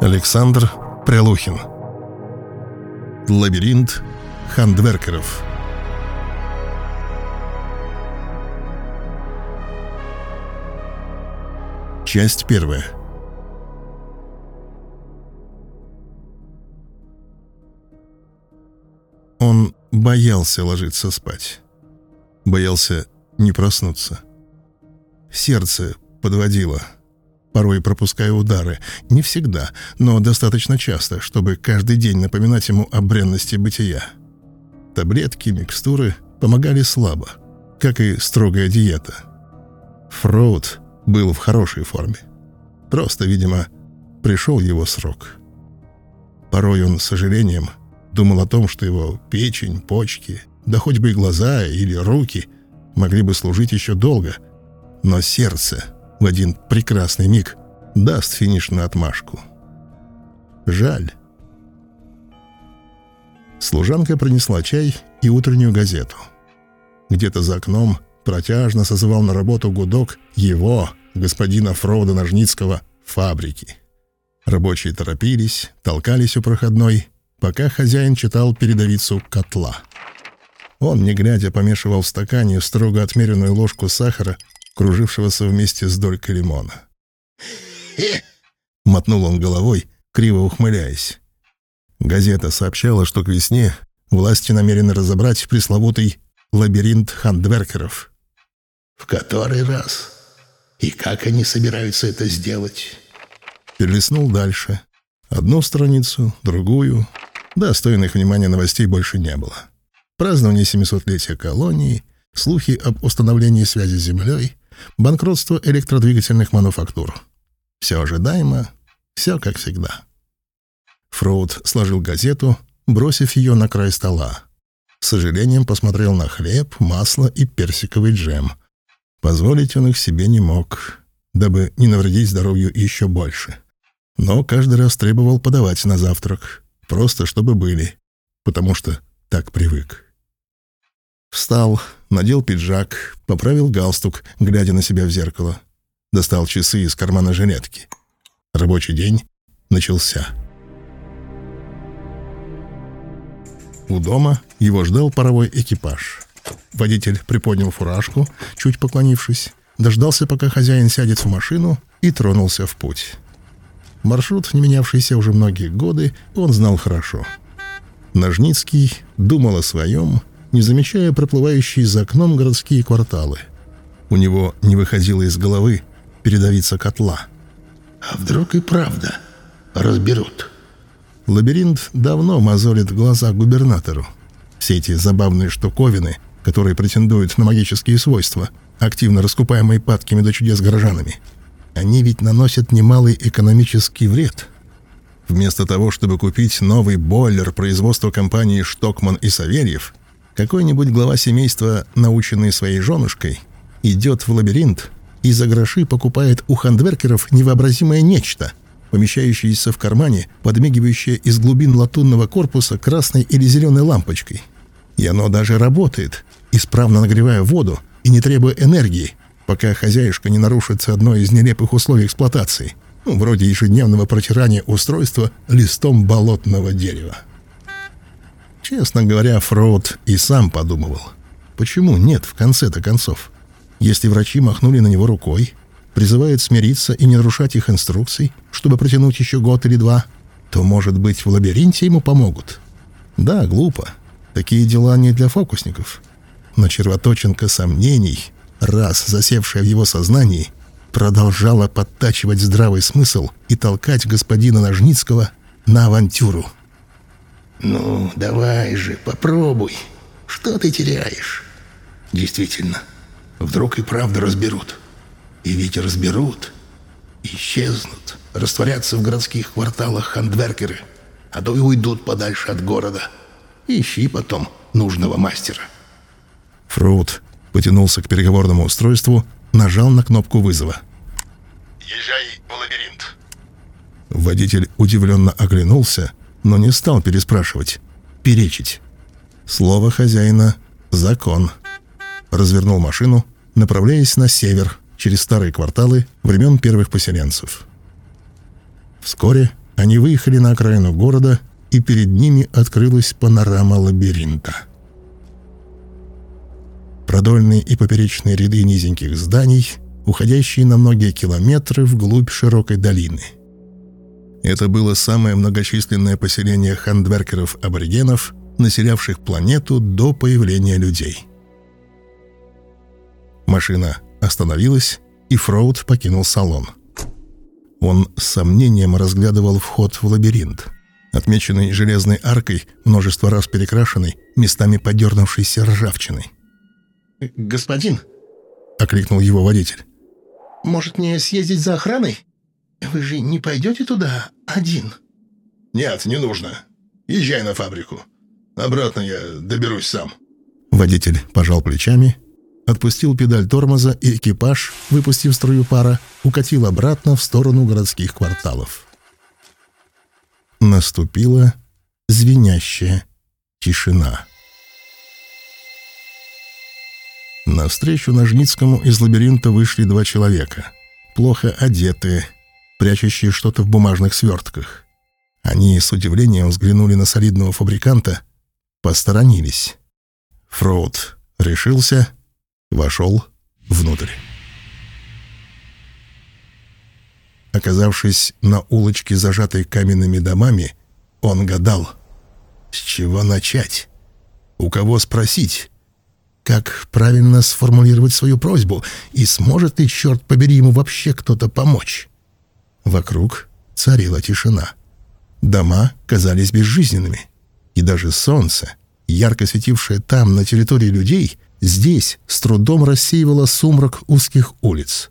Александр Прилухин Лабиринт хандверкеров Часть первая Он боялся ложиться спать. Боялся не проснуться. Сердце подводило — порой пропуская удары. Не всегда, но достаточно часто, чтобы каждый день напоминать ему о бренности бытия. Таблетки, микстуры помогали слабо, как и строгая диета. Фроуд был в хорошей форме. Просто, видимо, пришел его срок. Порой он с сожалением думал о том, что его печень, почки, да хоть бы и глаза или руки могли бы служить еще долго, но сердце — в один прекрасный миг даст финишную отмашку. Жаль. Служанка принесла чай и утреннюю газету. Где-то за окном протяжно созывал на работу гудок его, господина Фроуда Ножницкого, фабрики. Рабочие торопились, толкались у проходной, пока хозяин читал передовицу котла. Он, не глядя, помешивал в стакане строго отмеренную ложку сахара кружившегося вместе с долькой лимона. Мотнул он головой, криво ухмыляясь. Газета сообщала, что к весне власти намерены разобрать пресловутый лабиринт хандверкеров. «В который раз? И как они собираются это сделать?» Перелистнул дальше. Одну страницу, другую. Достойных внимания новостей больше не было. Празднование 700-летия колонии, слухи об установлении связи с Землей, банкротство электродвигательных мануфактур. Все ожидаемо, все как всегда. Фроуд сложил газету, бросив ее на край стола. С сожалением посмотрел на хлеб, масло и персиковый джем. Позволить он их себе не мог, дабы не навредить здоровью еще больше. Но каждый раз требовал подавать на завтрак, просто чтобы были, потому что так привык. Встал, надел пиджак, поправил галстук, глядя на себя в зеркало. Достал часы из кармана жилетки. Рабочий день начался. У дома его ждал паровой экипаж. Водитель приподнял фуражку, чуть поклонившись, дождался, пока хозяин сядет в машину, и тронулся в путь. Маршрут, не менявшийся уже многие годы, он знал хорошо. Ножницкий думал о своем, не замечая проплывающие за окном городские кварталы. У него не выходило из головы передавиться котла. «А вдруг и правда разберут?» Лабиринт давно мозолит глаза губернатору. Все эти забавные штуковины, которые претендуют на магические свойства, активно раскупаемые падкими до чудес горожанами, они ведь наносят немалый экономический вред. Вместо того, чтобы купить новый бойлер производства компании «Штокман и Савельев», какой-нибудь глава семейства, наученный своей женушкой, идет в лабиринт и за гроши покупает у хандверкеров невообразимое нечто, помещающееся в кармане, подмигивающее из глубин латунного корпуса красной или зеленой лампочкой. И оно даже работает, исправно нагревая воду и не требуя энергии, пока хозяюшка не нарушится одно из нелепых условий эксплуатации, ну, вроде ежедневного протирания устройства листом болотного дерева. Честно говоря, Фроуд и сам подумывал. Почему нет в конце-то концов? Если врачи махнули на него рукой, призывают смириться и не нарушать их инструкций, чтобы протянуть еще год или два, то, может быть, в лабиринте ему помогут. Да, глупо. Такие дела не для фокусников. Но червоточинка сомнений, раз засевшая в его сознании, продолжала подтачивать здравый смысл и толкать господина Ножницкого на авантюру. «Ну, давай же, попробуй. Что ты теряешь?» «Действительно, вдруг и правда разберут. И ведь разберут. Исчезнут, растворятся в городских кварталах хандверкеры, а то и уйдут подальше от города. Ищи потом нужного мастера». Фрут потянулся к переговорному устройству, нажал на кнопку вызова. «Езжай в лабиринт». Водитель удивленно оглянулся, но не стал переспрашивать, перечить. Слово хозяина — закон. Развернул машину, направляясь на север, через старые кварталы времен первых поселенцев. Вскоре Они выехали на окраину города, и перед ними открылась панорама лабиринта. Продольные и поперечные ряды низеньких зданий, уходящие на многие километры вглубь широкой долины. Это было самое многочисленное поселение хандверкеров-аборигенов, населявших планету до появления людей. Машина остановилась, и Фроуд покинул салон. Он с сомнением разглядывал вход в лабиринт, отмеченный железной аркой, множество раз перекрашенной, местами подернувшейся ржавчиной. «Господин!» — окликнул его водитель. «Может, мне съездить за охраной? Вы же не пойдете туда один?» «Нет, не нужно. Езжай на фабрику. Обратно я доберусь сам». Водитель пожал плечами отпустил педаль тормоза, и экипаж, выпустив струю пара, укатил обратно в сторону городских кварталов. Наступила звенящая тишина. Навстречу Ножницкому из лабиринта вышли два человека, плохо одетые, прячущие что-то в бумажных свертках. Они с удивлением взглянули на солидного фабриканта, посторонились. Фроуд решился вошел внутрь. Оказавшись на улочке, зажатой каменными домами, он гадал, с чего начать, у кого спросить, как правильно сформулировать свою просьбу и сможет ли, черт побери, ему вообще кто-то помочь. Вокруг царила тишина. Дома казались безжизненными, и даже солнце, ярко светившее там, на территории людей, здесь с трудом рассеивало сумрак узких улиц.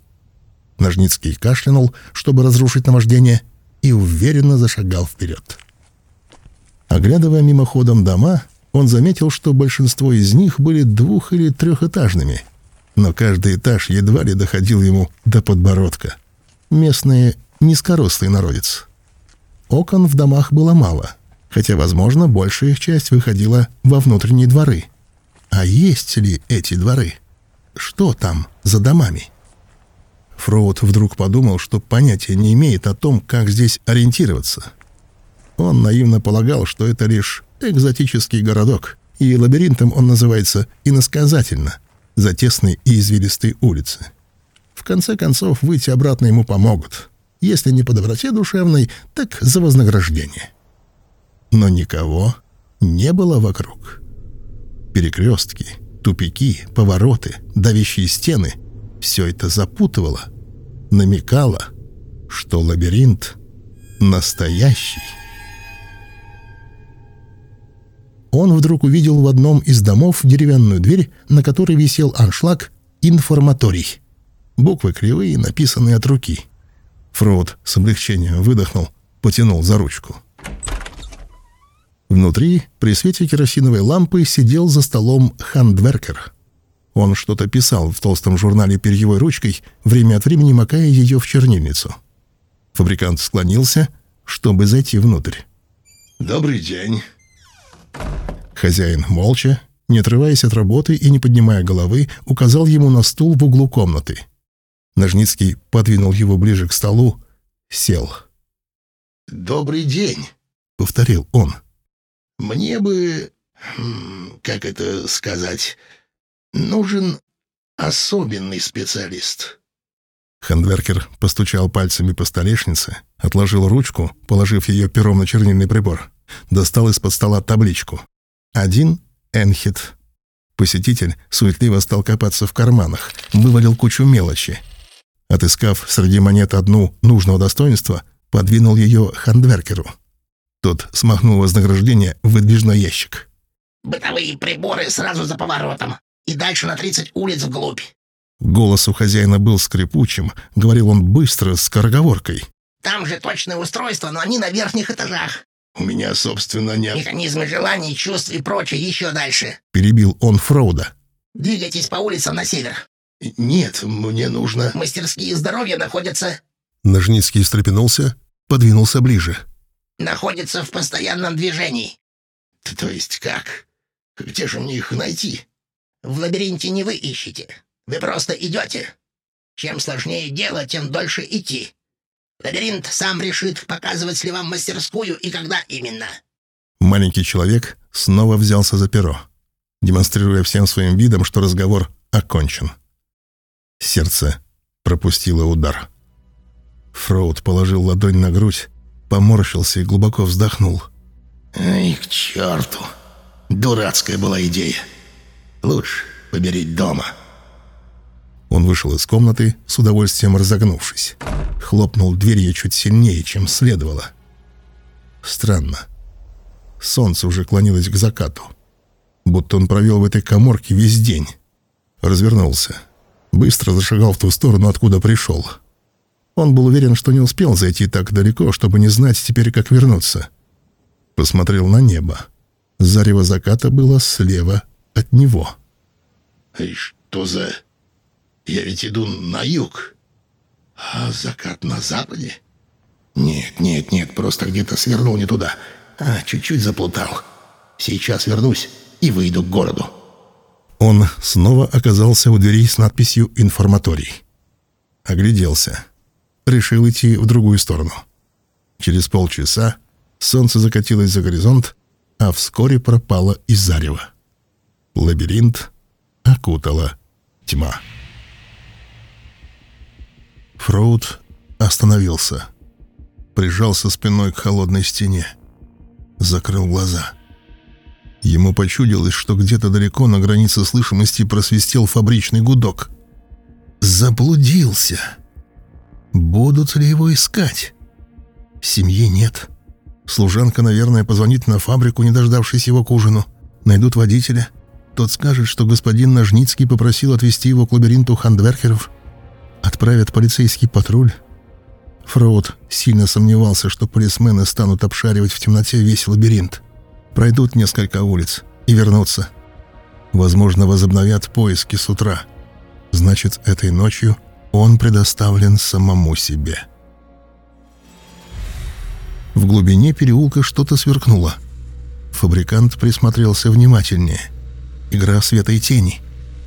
Ножницкий кашлянул, чтобы разрушить наваждение, и уверенно зашагал вперед. Оглядывая мимоходом дома, он заметил, что большинство из них были двух- или трехэтажными, но каждый этаж едва ли доходил ему до подбородка. Местные низкорослый народец. Окон в домах было мало, хотя, возможно, большая их часть выходила во внутренние дворы — а есть ли эти дворы? Что там за домами? Фроуд вдруг подумал, что понятия не имеет о том, как здесь ориентироваться. Он наивно полагал, что это лишь экзотический городок, и лабиринтом он называется иносказательно, за тесные и извилистые улицы. В конце концов, выйти обратно ему помогут. Если не по доброте душевной, так за вознаграждение. Но никого не было вокруг. Перекрестки, тупики, повороты, давящие стены — все это запутывало, намекало, что лабиринт настоящий. Он вдруг увидел в одном из домов деревянную дверь, на которой висел аншлаг «Информаторий». Буквы кривые, написанные от руки. Фрод с облегчением выдохнул, потянул за ручку. Внутри, при свете керосиновой лампы, сидел за столом хандверкер. Он что-то писал в толстом журнале перьевой ручкой, время от времени макая ее в чернильницу. Фабрикант склонился, чтобы зайти внутрь. «Добрый день». Хозяин молча, не отрываясь от работы и не поднимая головы, указал ему на стул в углу комнаты. Ножницкий подвинул его ближе к столу, сел. «Добрый день», — повторил он. Мне бы, как это сказать, нужен особенный специалист. Хендверкер постучал пальцами по столешнице, отложил ручку, положив ее пером на чернильный прибор, достал из-под стола табличку. Один Энхит. Посетитель суетливо стал копаться в карманах, вывалил кучу мелочи. Отыскав среди монет одну нужного достоинства, подвинул ее Хендверкеру. Тот смахнул вознаграждение в выдвижной ящик. «Бытовые приборы сразу за поворотом. И дальше на 30 улиц вглубь». Голос у хозяина был скрипучим, говорил он быстро, с скороговоркой. «Там же точное устройство, но они на верхних этажах. У меня, собственно, нет...» «Механизмы желаний, чувств и прочее еще дальше». Перебил он Фроуда. «Двигайтесь по улицам на север». «Нет, мне нужно...» «Мастерские здоровья находятся...» Ножницкий встрепенулся, подвинулся ближе находится в постоянном движении». «То есть как? Где же мне их найти?» «В лабиринте не вы ищете. Вы просто идете. Чем сложнее дело, тем дольше идти. Лабиринт сам решит, показывать ли вам мастерскую и когда именно. Маленький человек снова взялся за перо, демонстрируя всем своим видом, что разговор окончен. Сердце пропустило удар. Фроуд положил ладонь на грудь, поморщился и глубоко вздохнул. Ай, к черту. Дурацкая была идея. Лучше поберить дома. Он вышел из комнаты, с удовольствием разогнувшись. Хлопнул дверью чуть сильнее, чем следовало. Странно. Солнце уже клонилось к закату. Будто он провел в этой коморке весь день. Развернулся. Быстро зашагал в ту сторону, откуда пришел. Он был уверен, что не успел зайти так далеко, чтобы не знать теперь, как вернуться. Посмотрел на небо. Зарево заката было слева от него. И что за... Я ведь иду на юг. А закат на западе? Нет, нет, нет, просто где-то свернул не туда. А, чуть-чуть заплутал. Сейчас вернусь и выйду к городу. Он снова оказался у дверей с надписью «Информаторий». Огляделся. Решил идти в другую сторону. Через полчаса солнце закатилось за горизонт, а вскоре пропало из зарева. Лабиринт окутала тьма. Фроуд остановился. Прижался спиной к холодной стене. Закрыл глаза. Ему почудилось, что где-то далеко на границе слышимости просвистел фабричный гудок. Заблудился. Будут ли его искать? Семьи нет. Служанка, наверное, позвонит на фабрику, не дождавшись его к ужину. Найдут водителя. Тот скажет, что господин Ножницкий попросил отвезти его к лабиринту хандверкеров. Отправят полицейский патруль. Фроуд сильно сомневался, что полисмены станут обшаривать в темноте весь лабиринт. Пройдут несколько улиц и вернутся. Возможно, возобновят поиски с утра. Значит, этой ночью он предоставлен самому себе. В глубине переулка что-то сверкнуло. Фабрикант присмотрелся внимательнее. Игра света и тени.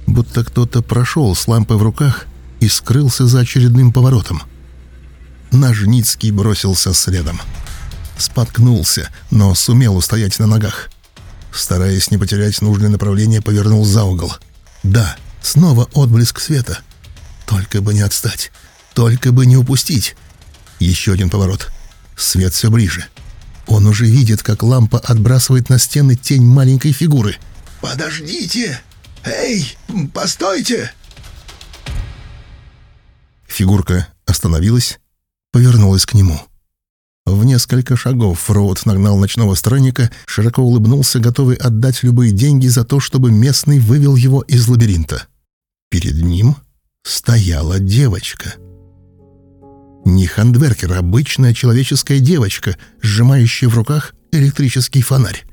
Будто кто-то прошел с лампой в руках и скрылся за очередным поворотом. Нажницкий бросился следом. Споткнулся, но сумел устоять на ногах. Стараясь не потерять нужное направление, повернул за угол. Да, снова отблеск света. Только бы не отстать. Только бы не упустить. Еще один поворот. Свет все ближе. Он уже видит, как лампа отбрасывает на стены тень маленькой фигуры. «Подождите! Эй, постойте!» Фигурка остановилась, повернулась к нему. В несколько шагов Фроуд нагнал ночного странника, широко улыбнулся, готовый отдать любые деньги за то, чтобы местный вывел его из лабиринта. Перед ним стояла девочка. Не хандверкер, а обычная человеческая девочка, сжимающая в руках электрический фонарь.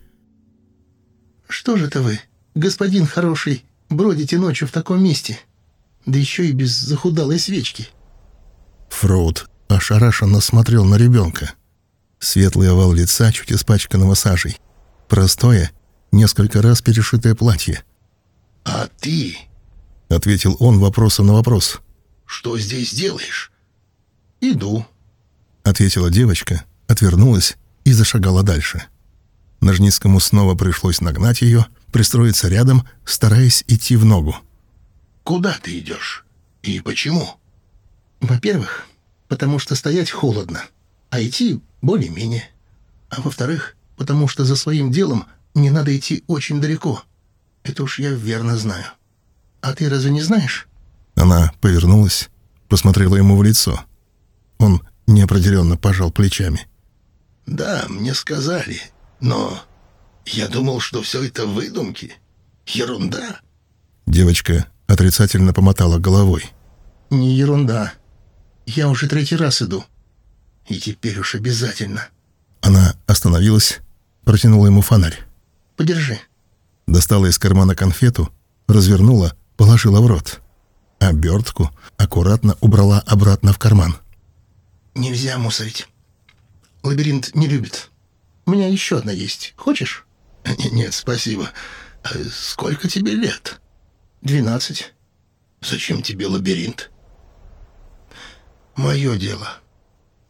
«Что же это вы, господин хороший, бродите ночью в таком месте? Да еще и без захудалой свечки». Фроуд ошарашенно смотрел на ребенка. Светлый овал лица, чуть испачканного сажей. Простое, несколько раз перешитое платье. «А ты?» — ответил он вопросом на вопрос. «Что здесь делаешь?» «Иду», — ответила девочка, отвернулась и зашагала дальше. Ножницкому снова пришлось нагнать ее, пристроиться рядом, стараясь идти в ногу. «Куда ты идешь? И почему?» «Во-первых, потому что стоять холодно, а идти более-менее. А во-вторых, потому что за своим делом не надо идти очень далеко. Это уж я верно знаю. А ты разве не знаешь?» Она повернулась, посмотрела ему в лицо. Он неопределенно пожал плечами. «Да, мне сказали, но я думал, что все это выдумки. Ерунда». Девочка отрицательно помотала головой. «Не ерунда. Я уже третий раз иду. И теперь уж обязательно». Она остановилась, протянула ему фонарь. «Подержи». Достала из кармана конфету, развернула, положила в рот. Обертку аккуратно убрала обратно в карман. «Нельзя мусорить. Лабиринт не любит. У меня еще одна есть. Хочешь?» «Нет, спасибо. А сколько тебе лет?»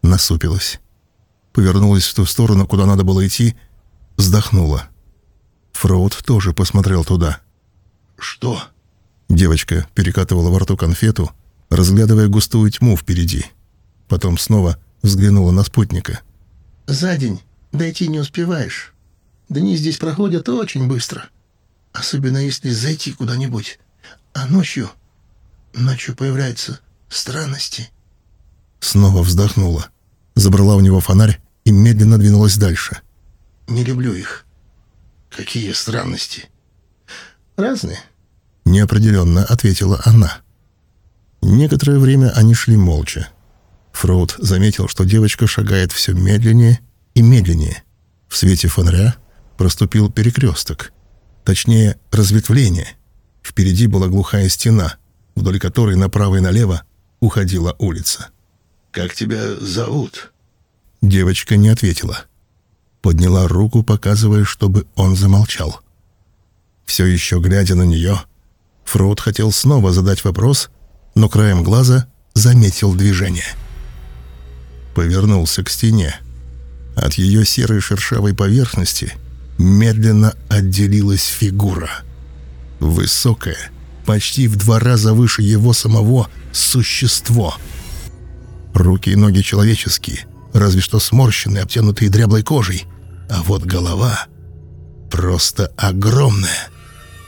Насупилась. Повернулась в ту сторону, куда надо было идти, вздохнула. Фроуд тоже посмотрел туда. «Что?» Девочка перекатывала во рту конфету, разглядывая густую тьму впереди. Потом снова взглянула на спутника. «За день дойти не успеваешь. Дни здесь проходят очень быстро. Особенно если зайти куда-нибудь. А ночью... Ночью появляются странности». Снова вздохнула. Забрала у него фонарь и медленно двинулась дальше. «Не люблю их». «Какие странности?» «Разные». Неопределенно ответила она. Некоторое время они шли молча. Фроуд заметил, что девочка шагает все медленнее и медленнее. В свете фонаря проступил перекресток. Точнее, разветвление. Впереди была глухая стена, вдоль которой направо и налево уходила улица. «Как тебя зовут?» Девочка не ответила. Подняла руку, показывая, чтобы он замолчал. Все еще глядя на нее, Фроуд хотел снова задать вопрос, но краем глаза заметил движение. Повернулся к стене. От ее серой шершавой поверхности медленно отделилась фигура. Высокое, почти в два раза выше его самого существо. Руки и ноги человеческие, разве что сморщенные, обтянутые дряблой кожей. А вот голова просто огромная.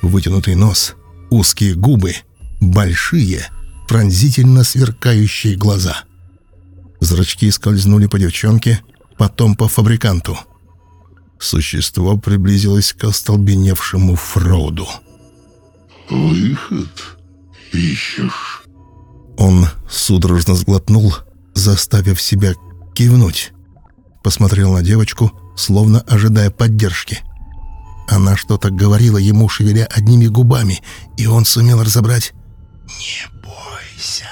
Вытянутый нос, узкие губы, большие, пронзительно сверкающие глаза. Зрачки скользнули по девчонке, потом по фабриканту. Существо приблизилось к остолбеневшему Фроуду. «Выход ищешь?» Он судорожно сглотнул, заставив себя кивнуть. Посмотрел на девочку, словно ожидая поддержки. Она что-то говорила ему, шевеля одними губами, и он сумел разобрать «Не бойся».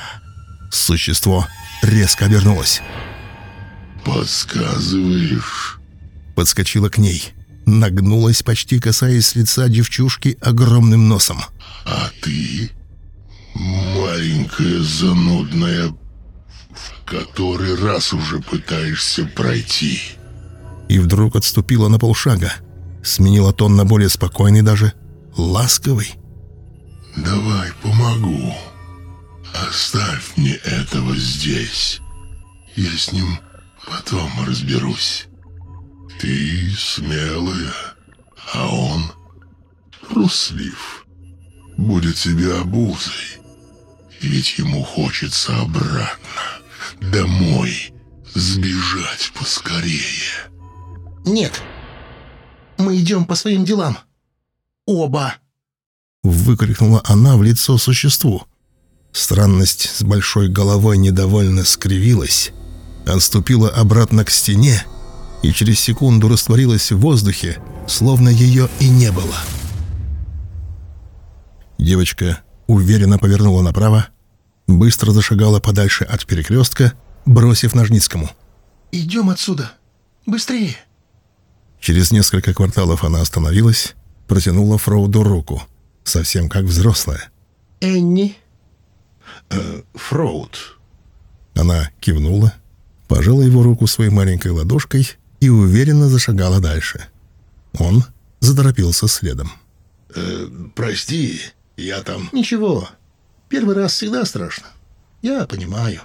Существо резко обернулось. «Подсказываешь?» Подскочила к ней. Нагнулась, почти касаясь лица девчушки огромным носом. «А ты, маленькая занудная, в который раз уже пытаешься пройти?» И вдруг отступила на полшага. Сменила тон на более спокойный даже, ласковый. «Давай помогу. Оставь мне этого здесь. Я с ним потом разберусь. Ты смелая, а он труслив. Будет тебе обузой, ведь ему хочется обратно, домой, сбежать поскорее». «Нет, мы идем по своим делам. Оба!» Выкрикнула она в лицо существу. Странность с большой головой недовольно скривилась, отступила обратно к стене и через секунду растворилась в воздухе, словно ее и не было. Девочка уверенно повернула направо, быстро зашагала подальше от перекрестка, бросив Ножницкому. «Идем отсюда! Быстрее!» Через несколько кварталов она остановилась, протянула Фроуду руку, совсем как взрослая. «Энни?» э, «Фроуд». Она кивнула, пожала его руку своей маленькой ладошкой и уверенно зашагала дальше. Он заторопился следом. Э, «Прости, я там...» «Ничего. Первый раз всегда страшно. Я понимаю.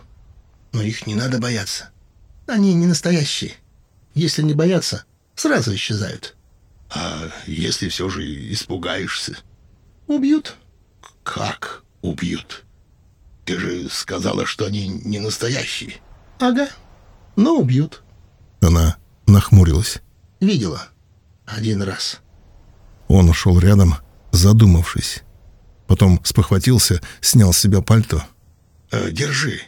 Но их не надо бояться. Они не настоящие. Если не бояться, сразу исчезают. «А если все же испугаешься?» Убьют. «Как убьют? Ты же сказала, что они не настоящие». Ага. Но убьют. Она нахмурилась. Видела. Один раз. Он шел рядом, задумавшись. Потом спохватился, снял с себя пальто. Э, «Держи.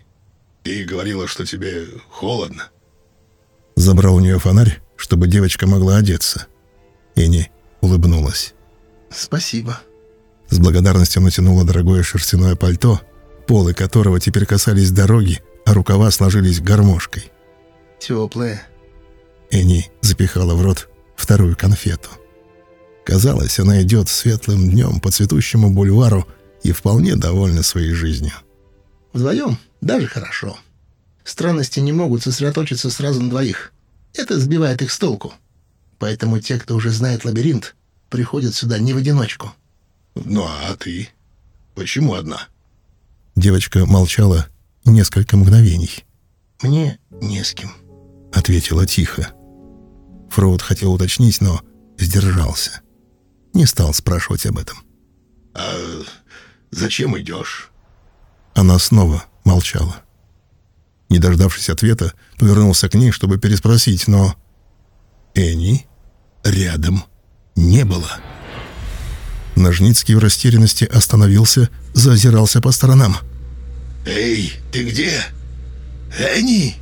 Ты говорила, что тебе холодно». Забрал у нее фонарь, чтобы девочка могла одеться. Эни улыбнулась. Спасибо. С благодарностью натянула дорогое шерстяное пальто, полы которого теперь касались дороги, а рукава сложились гармошкой. Теплое. Эни запихала в рот вторую конфету. Казалось, она идет светлым днем по цветущему бульвару и вполне довольна своей жизнью. Вдвоем даже хорошо. Странности не могут сосредоточиться сразу на двоих. Это сбивает их с толку. Поэтому те, кто уже знает лабиринт, приходят сюда не в одиночку. Ну а ты? Почему одна? Девочка молчала несколько мгновений. Мне не с кем. Ответила тихо. Фроуд хотел уточнить, но сдержался. Не стал спрашивать об этом. А зачем идешь? Она снова молчала. Не дождавшись ответа, повернулся к ней, чтобы переспросить, но... Энни рядом не было. Ножницкий в растерянности остановился, зазирался по сторонам. «Эй, ты где? Энни?»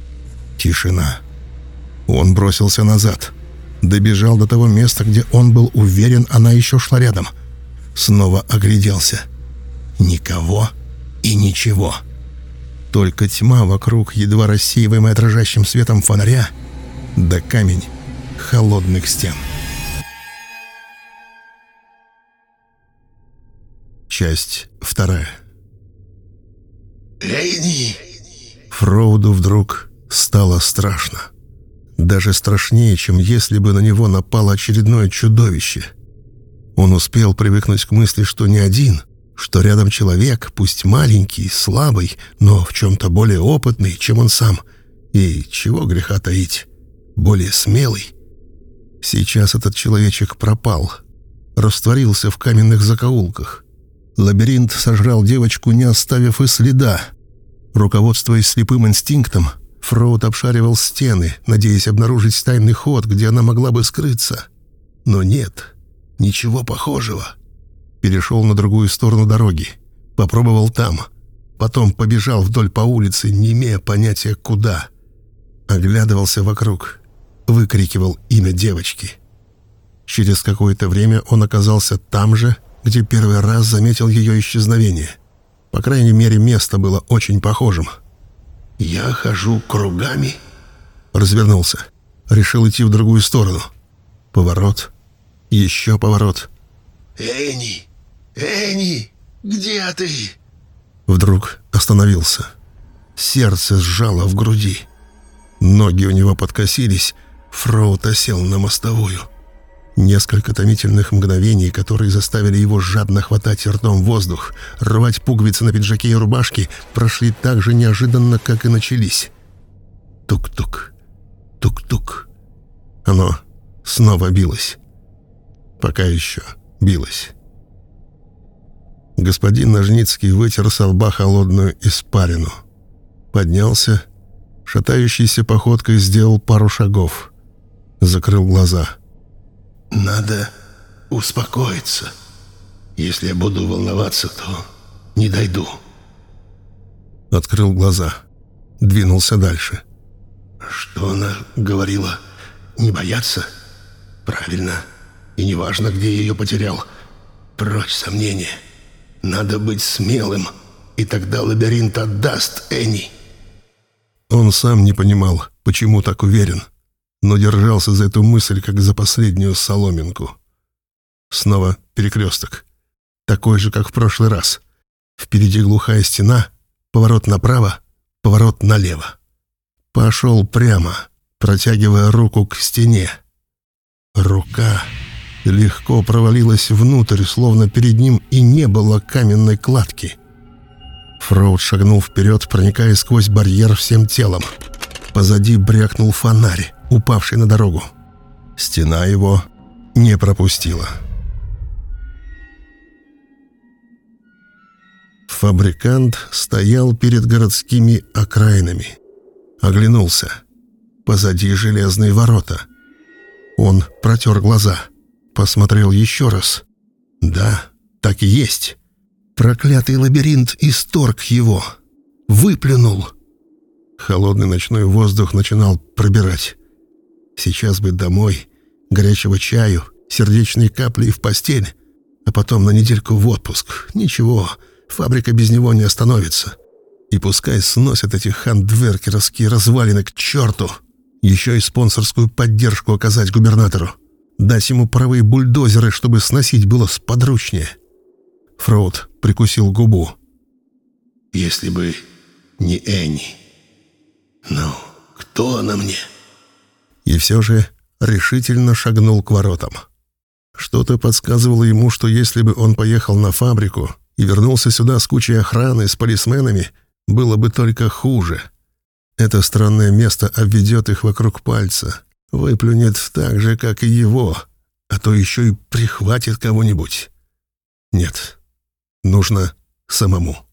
Тишина. Он бросился назад. Добежал до того места, где он был уверен, она еще шла рядом. Снова огляделся. Никого и ничего. Только тьма вокруг, едва рассеиваемая дрожащим светом фонаря, да камень холодных стен. Часть вторая. «Энни!» Фроуду вдруг стало страшно. Даже страшнее, чем если бы на него напало очередное чудовище. Он успел привыкнуть к мысли, что не один, что рядом человек, пусть маленький, слабый, но в чем-то более опытный, чем он сам, и, чего греха таить, более смелый. Сейчас этот человечек пропал, растворился в каменных закоулках. Лабиринт сожрал девочку, не оставив и следа. Руководствуясь слепым инстинктом, Фроуд обшаривал стены, надеясь обнаружить тайный ход, где она могла бы скрыться. Но нет, ничего похожего. Перешел на другую сторону дороги. Попробовал там. Потом побежал вдоль по улице, не имея понятия куда. Оглядывался вокруг. Выкрикивал имя девочки. Через какое-то время он оказался там же, где первый раз заметил ее исчезновение. По крайней мере, место было очень похожим — «Я хожу кругами?» Развернулся. Решил идти в другую сторону. Поворот. Еще поворот. «Энни! Энни! Где ты?» Вдруг остановился. Сердце сжало в груди. Ноги у него подкосились. Фроут осел на мостовую. Несколько томительных мгновений, которые заставили его жадно хватать ртом воздух, рвать пуговицы на пиджаке и рубашке, прошли так же неожиданно, как и начались. Тук-тук, тук-тук. Оно снова билось. Пока еще билось. Господин Ножницкий вытер со лба холодную испарину. Поднялся, шатающейся походкой сделал пару шагов. Закрыл глаза — надо успокоиться. Если я буду волноваться, то не дойду. Открыл глаза. Двинулся дальше. Что она говорила? Не бояться? Правильно. И неважно, где я ее потерял. Прочь сомнения. Надо быть смелым, и тогда лабиринт отдаст Энни. Он сам не понимал, почему так уверен — но держался за эту мысль, как за последнюю соломинку. Снова перекресток. Такой же, как в прошлый раз. Впереди глухая стена, поворот направо, поворот налево. Пошел прямо, протягивая руку к стене. Рука легко провалилась внутрь, словно перед ним и не было каменной кладки. Фроуд шагнул вперед, проникая сквозь барьер всем телом. Позади брякнул фонарь упавший на дорогу. Стена его не пропустила. Фабрикант стоял перед городскими окраинами. Оглянулся. Позади железные ворота. Он протер глаза. Посмотрел еще раз. Да, так и есть. Проклятый лабиринт исторг его. Выплюнул. Холодный ночной воздух начинал пробирать. Сейчас бы домой, горячего чаю, сердечные капли и в постель, а потом на недельку в отпуск. Ничего, фабрика без него не остановится. И пускай сносят эти хандверкеровские развалины к черту. Еще и спонсорскую поддержку оказать губернатору. Дать ему правые бульдозеры, чтобы сносить было сподручнее. Фроуд прикусил губу. «Если бы не Энни, Ну, кто она мне? И все же решительно шагнул к воротам. Что-то подсказывало ему, что если бы он поехал на фабрику и вернулся сюда с кучей охраны, с полисменами, было бы только хуже. Это странное место обведет их вокруг пальца, выплюнет так же, как и его, а то еще и прихватит кого-нибудь. Нет, нужно самому.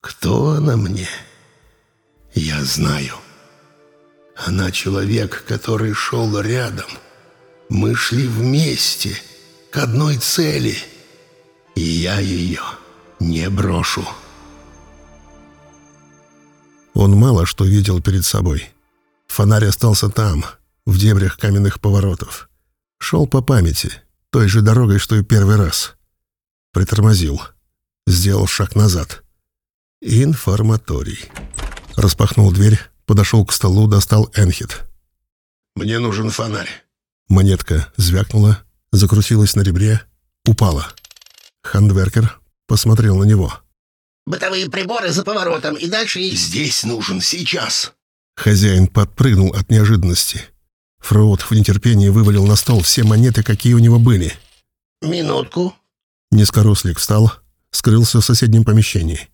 Кто она мне? Я знаю. Она человек, который шел рядом. Мы шли вместе, к одной цели. И я ее не брошу. Он мало что видел перед собой. Фонарь остался там, в дебрях каменных поворотов. Шел по памяти, той же дорогой, что и первый раз. Притормозил. Сделал шаг назад. Информаторий. Распахнул дверь, подошел к столу, достал Энхит. «Мне нужен фонарь». Монетка звякнула, закрутилась на ребре, упала. Хандверкер посмотрел на него. Бытовые приборы за поворотом, и дальше. «Здесь нужен, сейчас!» Хозяин подпрыгнул от неожиданности. Фроуд в нетерпении вывалил на стол все монеты, какие у него были. Минутку. Низкорослик встал, скрылся в соседнем помещении.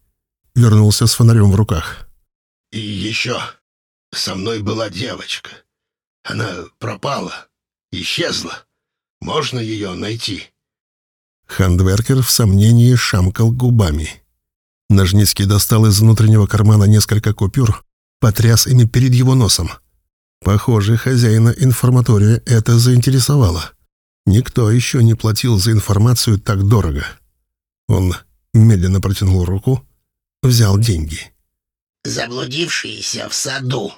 Вернулся с фонарем в руках. «И еще со мной была девочка. Она пропала, исчезла. Можно ее найти?» Хандверкер в сомнении шамкал губами. Ножницкий достал из внутреннего кармана несколько купюр, потряс ими перед его носом. Похоже, хозяина информатория это заинтересовало. Никто еще не платил за информацию так дорого. Он медленно протянул руку, взял деньги. «Заблудившиеся в саду».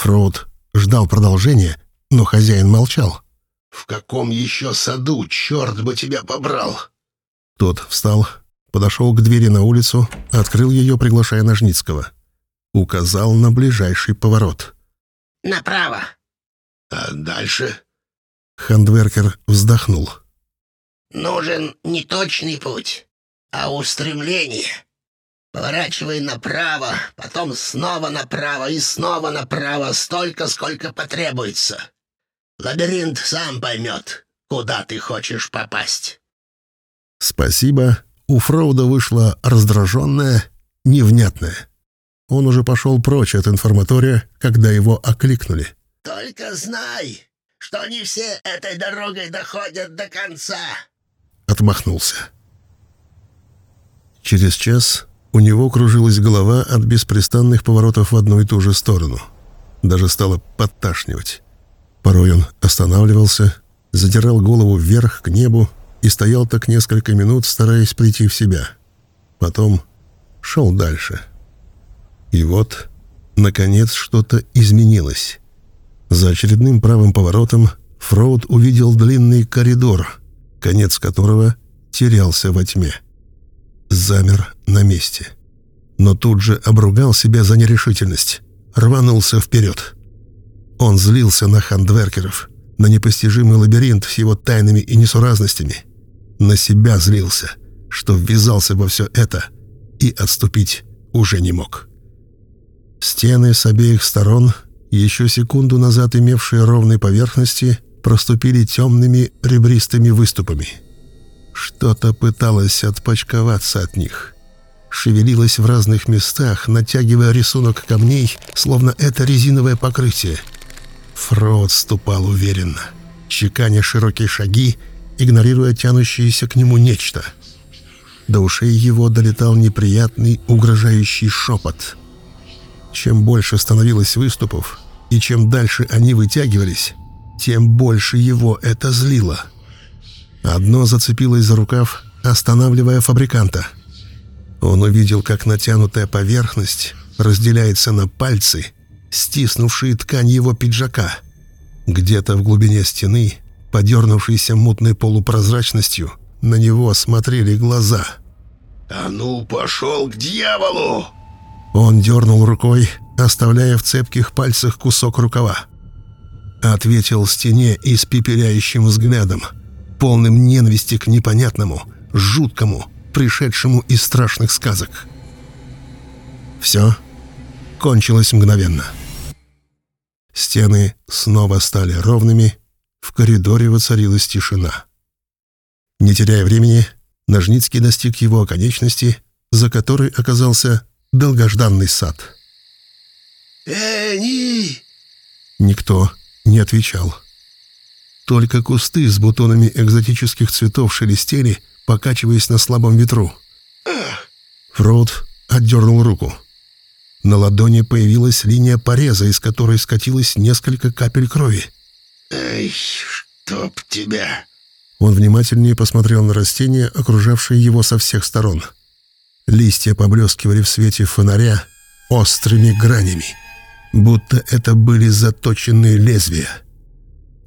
Фроуд ждал продолжения, но хозяин молчал. «В каком еще саду, черт бы тебя побрал!» Тот встал, подошел к двери на улицу, открыл ее, приглашая Ножницкого. Указал на ближайший поворот. «Направо». «А дальше?» Хандверкер вздохнул. «Нужен не точный путь, а устремление. Поворачивай направо, потом снова направо и снова направо, столько, сколько потребуется. Лабиринт сам поймет, куда ты хочешь попасть». «Спасибо». У Фроуда вышла раздраженная, невнятная. Он уже пошел прочь от информатория, когда его окликнули. «Только знай, что не все этой дорогой доходят до конца!» Отмахнулся. Через час у него кружилась голова от беспрестанных поворотов в одну и ту же сторону. Даже стало подташнивать. Порой он останавливался, задирал голову вверх к небу и стоял так несколько минут, стараясь прийти в себя. Потом шел дальше. И вот, наконец, что-то изменилось. За очередным правым поворотом Фроуд увидел длинный коридор, конец которого терялся во тьме. Замер на месте. Но тут же обругал себя за нерешительность, рванулся вперед. Он злился на хандверкеров, на непостижимый лабиринт с его тайнами и несуразностями. На себя злился, что ввязался во все это и отступить уже не мог. Стены с обеих сторон, еще секунду назад имевшие ровной поверхности, проступили темными ребристыми выступами. Что-то пыталось отпочковаться от них. Шевелилось в разных местах, натягивая рисунок камней, словно это резиновое покрытие. Фрод ступал уверенно, чеканя широкие шаги, игнорируя тянущееся к нему нечто. До ушей его долетал неприятный, угрожающий шепот. Чем больше становилось выступов, и чем дальше они вытягивались, тем больше его это злило. Одно зацепилось за рукав, останавливая фабриканта. Он увидел, как натянутая поверхность разделяется на пальцы, стиснувшие ткань его пиджака. Где-то в глубине стены, подернувшейся мутной полупрозрачностью, на него смотрели глаза. «А ну, пошел к дьяволу!» Он дернул рукой, оставляя в цепких пальцах кусок рукава. Ответил стене испепеляющим взглядом, полным ненависти к непонятному, жуткому, пришедшему из страшных сказок. Все. кончилась мгновенно. Стены снова стали ровными, в коридоре воцарилась тишина. Не теряя времени, Ножницкий достиг его оконечности, за которой оказался долгожданный сад. «Энни!» Никто не отвечал. Только кусты с бутонами экзотических цветов шелестели, покачиваясь на слабом ветру. Фрод отдернул руку. На ладони появилась линия пореза, из которой скатилось несколько капель крови. «Эй, чтоб тебя!» Он внимательнее посмотрел на растения, окружавшие его со всех сторон. Листья поблескивали в свете фонаря острыми гранями, будто это были заточенные лезвия.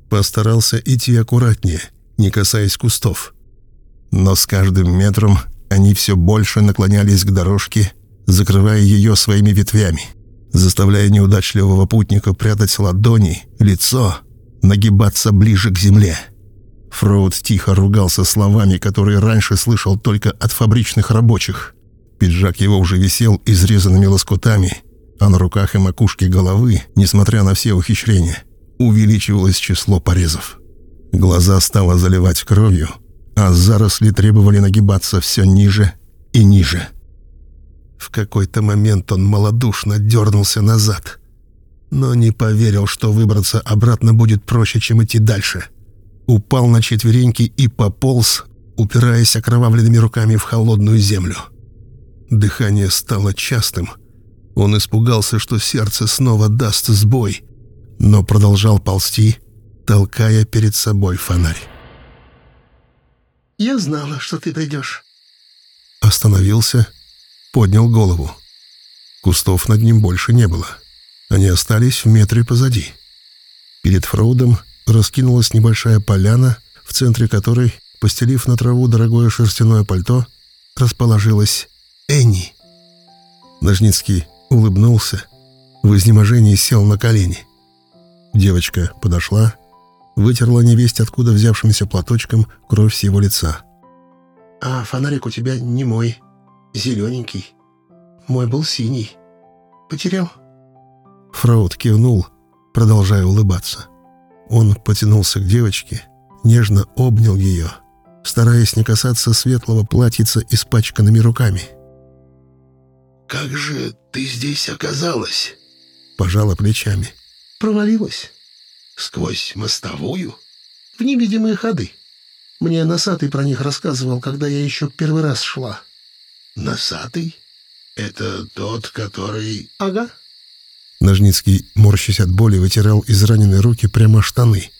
Постарался идти аккуратнее, не касаясь кустов. Но с каждым метром они все больше наклонялись к дорожке, закрывая ее своими ветвями, заставляя неудачливого путника прятать ладони, лицо, нагибаться ближе к земле. Фроуд тихо ругался словами, которые раньше слышал только от фабричных рабочих. Пиджак его уже висел изрезанными лоскутами, а на руках и макушке головы, несмотря на все ухищрения, увеличивалось число порезов. Глаза стало заливать кровью, а заросли требовали нагибаться все ниже и ниже. В какой-то момент он малодушно дернулся назад, но не поверил, что выбраться обратно будет проще, чем идти дальше. Упал на четвереньки и пополз, упираясь окровавленными руками в холодную землю. Дыхание стало частым. Он испугался, что сердце снова даст сбой, но продолжал ползти, толкая перед собой фонарь. «Я знала, что ты придешь». Остановился, поднял голову. Кустов над ним больше не было. Они остались в метре позади. Перед Фроудом раскинулась небольшая поляна, в центре которой, постелив на траву дорогое шерстяное пальто, расположилась Энни. Ножницкий улыбнулся, в изнеможении сел на колени. Девочка подошла, вытерла невесть откуда взявшимся платочком кровь с его лица. «А фонарик у тебя не мой, зелененький. Мой был синий. Потерял?» Фрауд кивнул, продолжая улыбаться. Он потянулся к девочке, нежно обнял ее, стараясь не касаться светлого платьица испачканными руками. «Как же ты здесь оказалась?» Пожала плечами. «Провалилась. Сквозь мостовую?» В невидимые ходы. Мне носатый про них рассказывал, когда я еще первый раз шла». «Носатый? Это тот, который...» «Ага». Ножницкий, морщась от боли, вытирал израненные руки прямо штаны.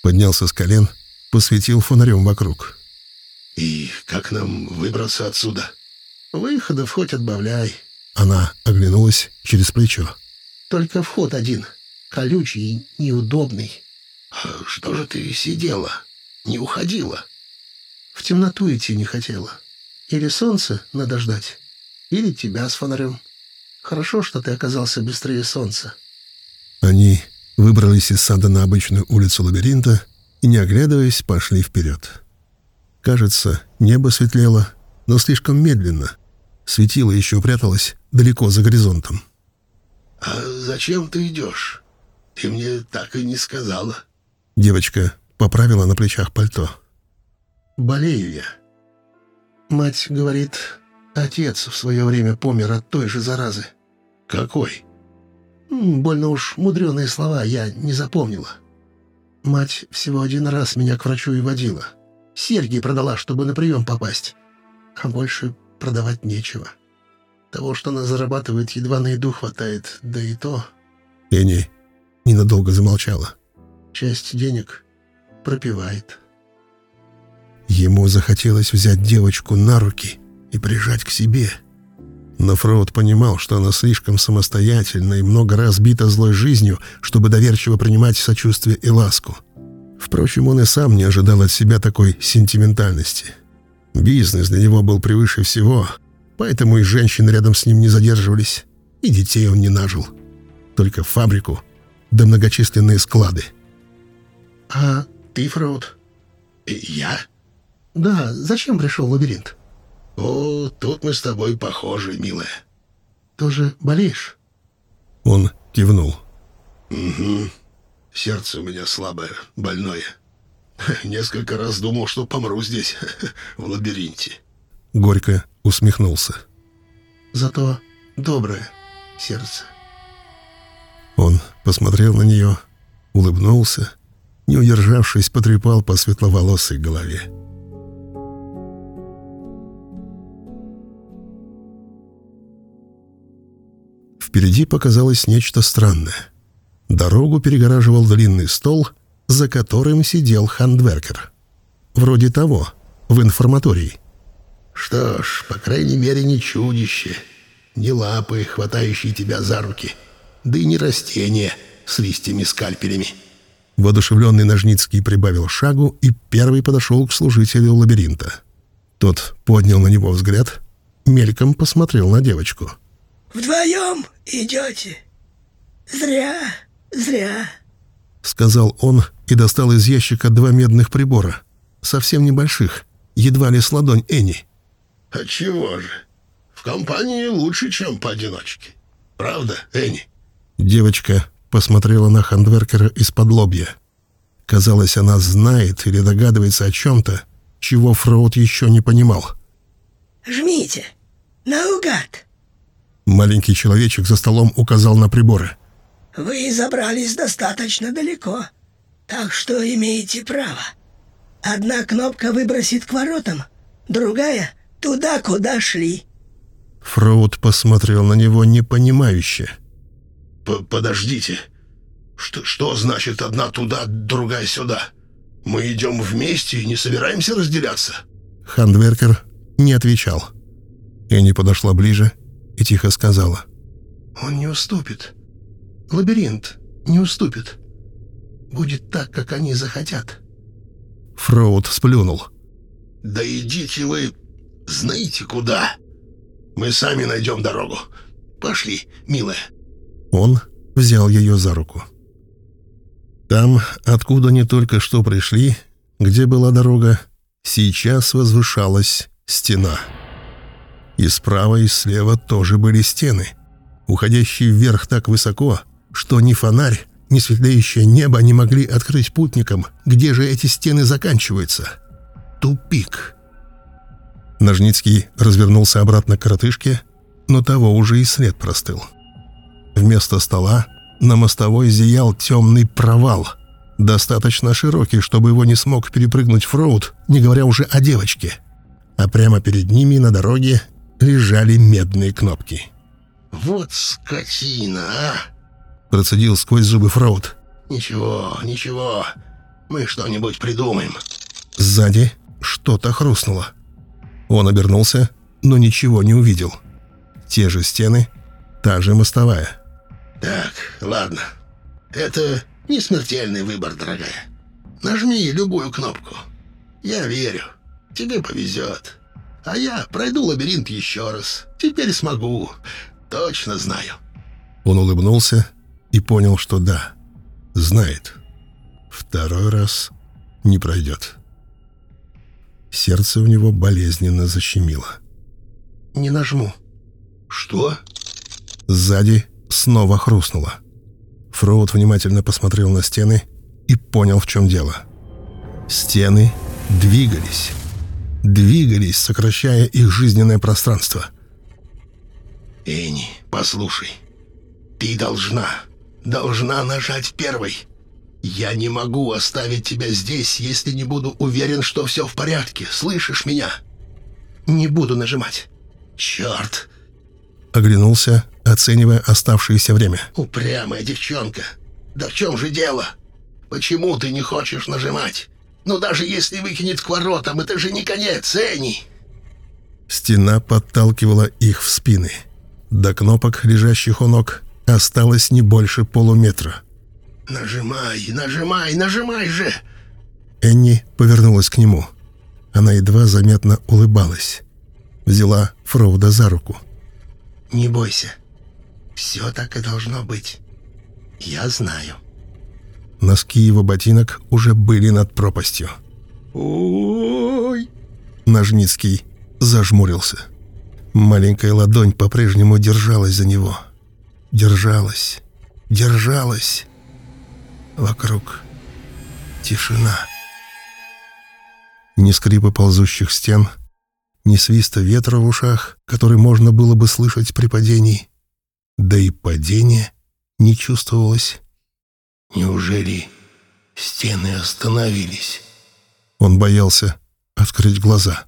Поднялся с колен, посветил фонарем вокруг. «И как нам выбраться отсюда?» «Выходов хоть отбавляй». Она оглянулась через плечо. «Только вход один, колючий и неудобный». «А что же ты сидела? Не уходила?» «В темноту идти не хотела. Или солнце надо ждать, или тебя с фонарем. Хорошо, что ты оказался быстрее солнца». Они выбрались из сада на обычную улицу лабиринта и, не оглядываясь, пошли вперед. Кажется, небо светлело, но слишком медленно. Светило еще пряталось далеко за горизонтом. «А зачем ты идешь? Ты мне так и не сказала». Девочка поправила на плечах пальто. «Болею я. Мать говорит, отец в свое время помер от той же заразы». «Какой?» «Больно уж мудреные слова я не запомнила. Мать всего один раз меня к врачу и водила. Серьги продала, чтобы на прием попасть. А больше продавать нечего. Того, что она зарабатывает, едва на еду хватает, да и то Энни ненадолго замолчала. часть денег пропивает». Ему захотелось взять девочку на руки и прижать к себе. Но Фроуд понимал, что она слишком самостоятельна и много раз бита злой жизнью, чтобы доверчиво принимать сочувствие и ласку. Впрочем, он и сам не ожидал от себя такой сентиментальности. Бизнес для него был превыше всего, поэтому и женщины рядом с ним не задерживались, и детей он не нажил. Только фабрику, да многочисленные склады. «А ты, Фроуд?» «Я? «Да, зачем пришел в лабиринт? О, тут мы с тобой похожи, милая». Тоже болеешь?» Он кивнул. «Угу. Сердце у меня слабое, больное. Несколько раз думал, что помру здесь, в лабиринте». Горько усмехнулся. Зато доброе сердце. Он посмотрел на нее, улыбнулся, не удержавшись, потрепал по светловолосой голове. Впереди показалось нечто странное. Дорогу перегораживал длинный стол, за которым сидел хандверкер. Вроде того, в информатории. «Что ж, по крайней мере, не чудище, не лапы, хватающие тебя за руки, да и не растения с листьями-скальпелями». Воодушевленный Ножницкий прибавил шагу и первый подошел к служителю лабиринта. Тот поднял на него взгляд, мельком посмотрел на девочку. «Вдвоем идете? Зря, зря», — сказал он и достал из ящика два медных прибора, совсем небольших, едва ли с ладонь Энни. «А чего же? В компании лучше, чем поодиночке. Правда, Энни?» Девочка посмотрела на хандверкера из-под лобья. Казалось, она знает или догадывается о чем-то, чего Фроуд еще не понимал. «Жмите, наугад!» Маленький человечек за столом указал на приборы. «Вы забрались достаточно далеко, так что имеете право. Одна кнопка выбросит к воротам, другая — туда, куда шли». Фроуд посмотрел на него непонимающе. «Подождите. Что, что значит одна туда, другая сюда? Мы идем вместе и не собираемся разделяться?» Хандверкер не отвечал. Энни подошла ближе и тихо сказала. «Он не уступит. Лабиринт не уступит. Будет так, как они захотят». Фроуд сплюнул. «Да идите вы знаете куда. Мы сами найдем дорогу. Пошли, милая». Он взял ее за руку. Там, откуда они только что пришли, где была дорога, сейчас возвышалась стена. И справа, и слева тоже были стены, уходящие вверх так высоко, что ни фонарь, ни светлеющее небо не могли открыть путникам, где же эти стены заканчиваются. Тупик. Ножницкий развернулся обратно к коротышке, но того уже и след простыл. Вместо стола на мостовой зиял темный провал, достаточно широкий, чтобы его не смог перепрыгнуть Фроуд, не говоря уже о девочке. А прямо перед ними на дороге лежали медные кнопки. «Вот скотина, а!» Процедил сквозь зубы Фроуд. «Ничего, ничего, мы что-нибудь придумаем». Сзади что-то хрустнуло. Он обернулся, но ничего не увидел. Те же стены, та же мостовая. «Так, ладно. Это не смертельный выбор, дорогая. Нажми любую кнопку. Я верю. Тебе повезет. А я пройду лабиринт еще раз. Теперь смогу. Точно знаю». Он улыбнулся и понял, что да, знает. Второй раз не пройдет. Сердце у него болезненно защемило. «Не нажму». «Что?» Сзади снова хрустнуло. Фроуд внимательно посмотрел на стены и понял, в чем дело. Стены двигались. Двигались, сокращая их жизненное пространство. «Энни, послушай. Ты должна, должна нажать первой. Я не могу оставить тебя здесь, если не буду уверен, что все в порядке. Слышишь меня?» «Не буду нажимать». «Черт!» Оглянулся, оценивая оставшееся время. «Упрямая девчонка! Да в чем же дело? Почему ты не хочешь нажимать? Ну даже если выкинет к воротам, это же не конец, Энни!» Стена подталкивала их в спины. До кнопок, лежащих у ног, осталось не больше полуметра. «Нажимай, нажимай, нажимай же!» Энни повернулась к нему. Она едва заметно улыбалась. Взяла Фроуда за руку. «Не бойся. Все так и должно быть. Я знаю». Носки его ботинок уже были над пропастью. «Ой!» Ножницкий зажмурился. Маленькая ладонь по-прежнему держалась за него. держалась, держалась. Вокруг тишина. Ни скрипа ползущих стен, ни свиста ветра в ушах, который можно было бы слышать при падении. Да и падение не чувствовалось. Неужели стены остановились? Он боялся открыть глаза.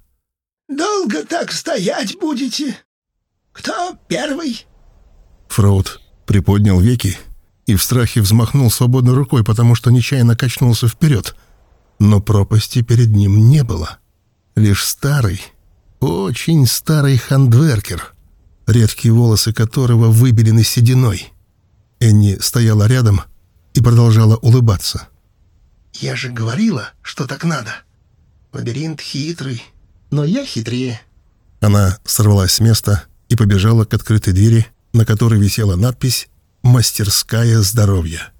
«Долго так стоять будете? Кто первый?» Фроуд приподнял веки и в страхе взмахнул свободной рукой, потому что нечаянно качнулся вперед. Но пропасти перед ним не было. Лишь старый, очень старый хандверкер, редкие волосы которого выбелены сединой. Энни стояла рядом и продолжала улыбаться. «Я же говорила, что так надо. Лабиринт хитрый, но я хитрее». Она сорвалась с места и побежала к открытой двери, на которой висела надпись «Мастерская здоровья».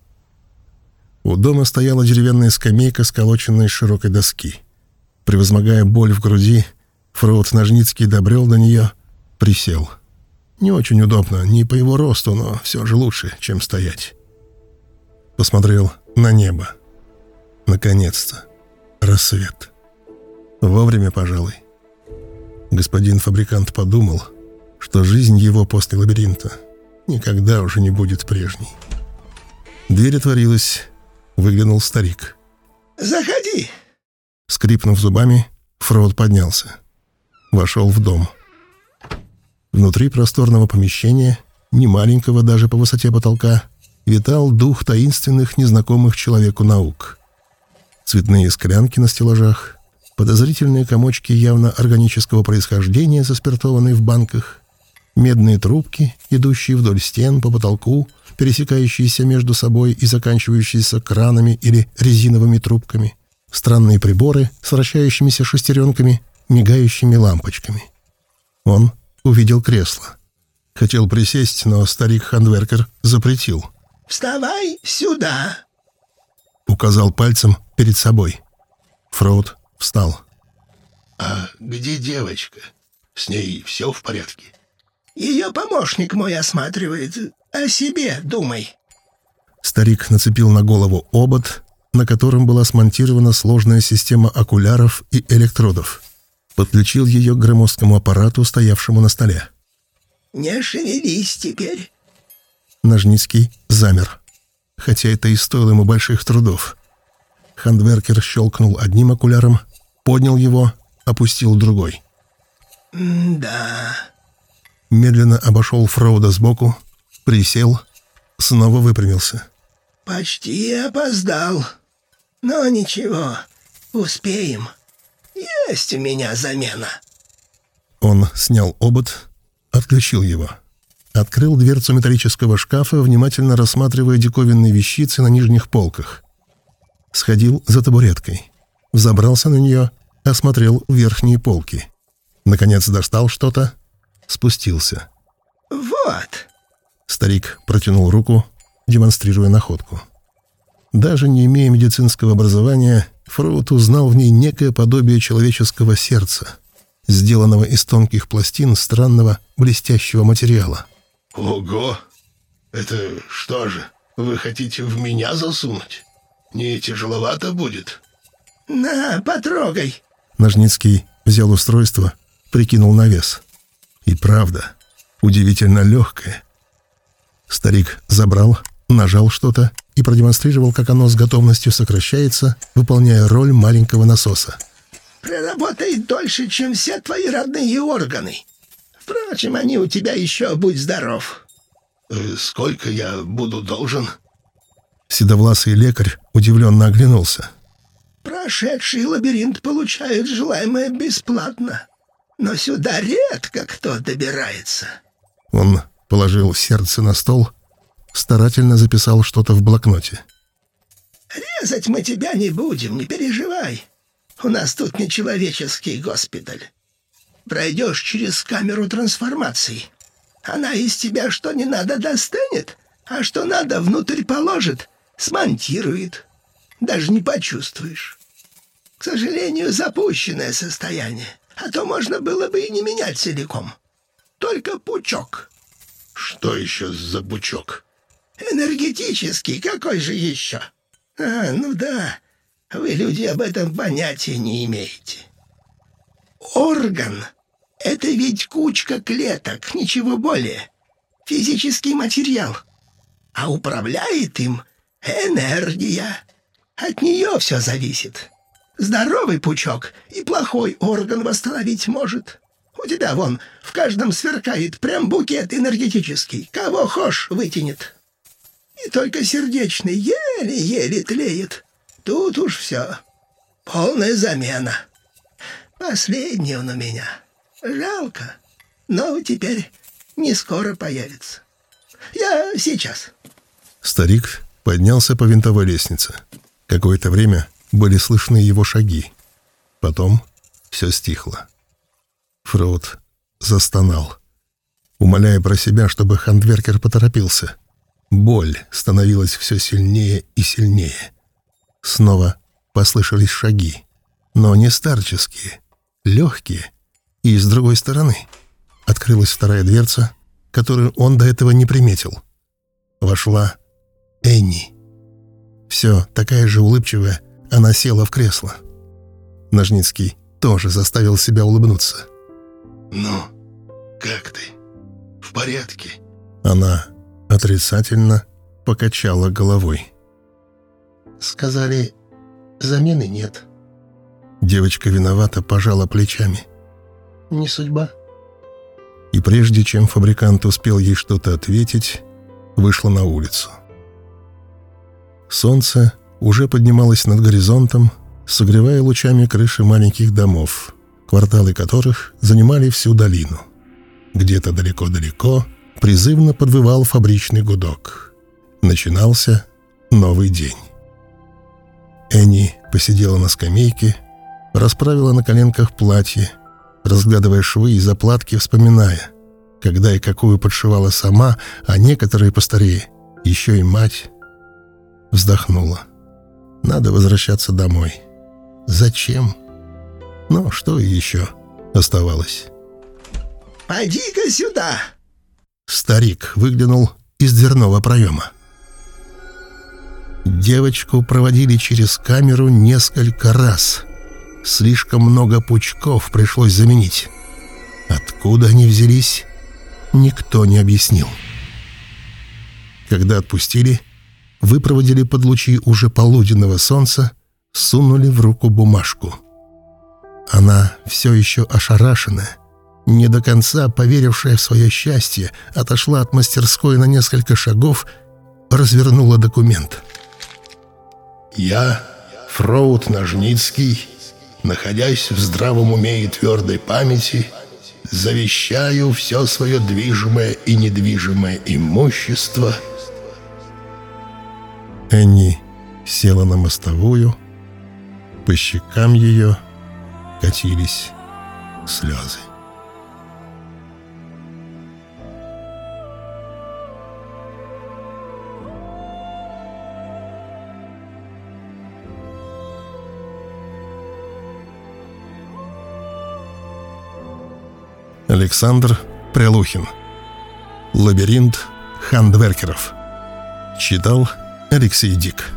У дома стояла деревянная скамейка, сколоченная из широкой доски. Превозмогая боль в груди, Фрод Ножницкий добрел до нее, присел. Не очень удобно, не по его росту, но все же лучше, чем стоять. Посмотрел на небо. Наконец-то. Рассвет. Вовремя, пожалуй. Господин фабрикант подумал, что жизнь его после лабиринта никогда уже не будет прежней. Дверь отворилась, выглянул старик. «Заходи!» Скрипнув зубами, Фрод поднялся. Вошел в дом. Внутри просторного помещения, не маленького даже по высоте потолка, витал дух таинственных незнакомых человеку наук. Цветные склянки на стеллажах, подозрительные комочки явно органического происхождения, заспиртованные в банках, медные трубки, идущие вдоль стен по потолку, пересекающиеся между собой и заканчивающиеся кранами или резиновыми трубками, странные приборы с вращающимися шестеренками, мигающими лампочками. Он увидел кресло. Хотел присесть, но старик Хандверкер запретил. «Вставай сюда!» Указал пальцем перед собой. Фроуд встал. «А где девочка? С ней все в порядке?» «Ее помощник мой осматривает. О себе думай». Старик нацепил на голову обод, на котором была смонтирована сложная система окуляров и электродов. Подключил ее к громоздкому аппарату, стоявшему на столе. «Не шевелись теперь». Ножницкий замер, хотя это и стоило ему больших трудов. Хандверкер щелкнул одним окуляром, поднял его, опустил другой. «Да...» Медленно обошел Фроуда сбоку, присел, снова выпрямился. «Почти опоздал. Но ничего, успеем. Есть у меня замена». Он снял обод, отключил его. Открыл дверцу металлического шкафа, внимательно рассматривая диковинные вещицы на нижних полках. Сходил за табуреткой. Взобрался на нее, осмотрел верхние полки. Наконец достал что-то, спустился. «Вот». Старик протянул руку, демонстрируя находку. Даже не имея медицинского образования, Фроуд узнал в ней некое подобие человеческого сердца, сделанного из тонких пластин странного блестящего материала. «Ого! Это что же, вы хотите в меня засунуть? Не тяжеловато будет?» «На, потрогай». Ножницкий взял устройство, прикинул на вес. И правда, удивительно легкое. Старик забрал, нажал что-то и продемонстрировал, как оно с готовностью сокращается, выполняя роль маленького насоса. «Проработает дольше, чем все твои родные органы. Впрочем, они у тебя еще, будь здоров». Э, «Сколько я буду должен?» Седовласый лекарь удивленно оглянулся. «Прошедший лабиринт получает желаемое бесплатно, но сюда редко кто добирается». Он положил сердце на стол, старательно записал что-то в блокноте. «Резать мы тебя не будем, не переживай. У нас тут не человеческий госпиталь. Пройдешь через камеру трансформации. Она из тебя что не надо достанет, а что надо внутрь положит, смонтирует. Даже не почувствуешь. К сожалению, запущенное состояние, а то можно было бы и не менять целиком. Только пучок». Что еще за пучок? Энергетический, какой же еще? А, ну да, вы, люди, об этом понятия не имеете. Орган — это ведь кучка клеток, ничего более. Физический материал. А управляет им энергия. От нее все зависит. Здоровый пучок и плохой орган восстановить может. У тебя вон в каждом сверкает прям букет энергетический. Кого хошь вытянет. И только сердечный еле-еле тлеет. Тут уж все. Полная замена. Последний он у меня. Жалко. Но теперь не скоро появится. Я сейчас. Старик поднялся по винтовой лестнице. Какое-то время были слышны его шаги. Потом все стихло. Фроуд застонал, умоляя про себя, чтобы хандверкер поторопился. Боль становилась все сильнее и сильнее. Снова послышались шаги, но не старческие, легкие, и с другой стороны открылась вторая дверца, которую он до этого не приметил. Вошла Энни. Все, такая же улыбчивая, она села в кресло. Ножницкий тоже заставил себя улыбнуться. «Ну, как ты? В порядке?» Она отрицательно покачала головой. Сказали, замены нет. Девочка виновата пожала плечами. Не судьба. И прежде чем фабрикант успел ей что-то ответить, вышла на улицу. Солнце уже поднималось над горизонтом, согревая лучами крыши маленьких домов, кварталы которых занимали всю долину. Где-то далеко-далеко призывно подвывал фабричный гудок. Начинался новый день. Энни посидела на скамейке, расправила на коленках платье, разглядывая швы и заплатки, вспоминая, когда и какую подшивала сама, а некоторые постарее, еще и мать. Вздохнула. Надо возвращаться домой. Зачем? Ну, что еще оставалось? «Поди-ка сюда!» Старик выглянул из дверного проема. Девочку проводили через камеру несколько раз. Слишком много пучков пришлось заменить. Откуда они взялись, никто не объяснил. Когда отпустили, выпроводили под лучи уже полуденного солнца, сунули в руку бумажку. Она все еще ошарашенная, не до конца поверившая в свое счастье, отошла от мастерской на несколько шагов, развернула документ. «Я, Фроуд Ножницкий, находясь в здравом уме и твердой памяти, завещаю все свое движимое и недвижимое имущество». Энни села на мостовую, по щекам ее катились слезы. Александр Прилухин. Лабиринт хандверкеров. Читал Алексей Дик.